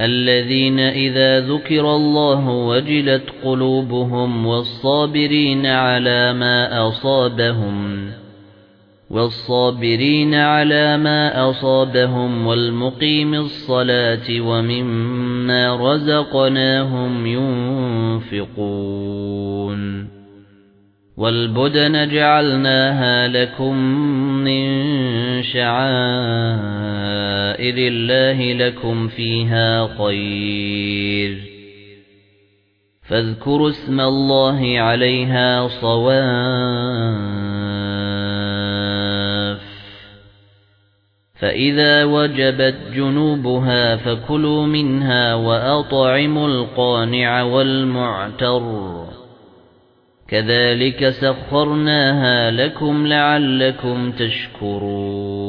الَّذِينَ إِذَا ذُكِرَ اللَّهُ وَجِلَتْ قُلُوبُهُمْ وَالصَّابِرِينَ عَلَى مَا أَصَابَهُمْ وَالصَّابِرِينَ عَلَى مَا أَصَابَهُمْ وَالْمُقِيمِ الصَّلَاةِ وَمِمَّا رَزَقْنَاهُمْ يُنْفِقُونَ وَالْبُدْنَ جَعَلْنَاهَا لَكُم مِّن شَعَائِرِ اللَّهِ لَكُمْ فِيهَا خَيْرٌ فَاذْكُرُوا اسْمَ اللَّهِ عَلَيْهَا صَوَافَّ فَإِذَا وَجَبَتْ جُنُوبُهَا فَكُلُوا مِنْهَا وَأَطْعِمُوا الْقَانِعَ وَالْمُعْتَرَّ كَذَلِكَ سَخَّرْنَاهَا لَكُمْ لَعَلَّكُمْ تَشْكُرُونَ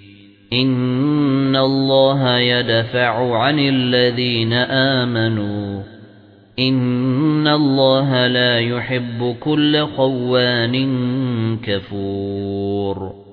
إِنَّ اللَّهَ يَدْفَعُ عَنِ الَّذِينَ آمَنُوا. إِنَّ اللَّهَ لَا يُحِبُّ كُلَّ خَوَّانٍ كَفُورٍ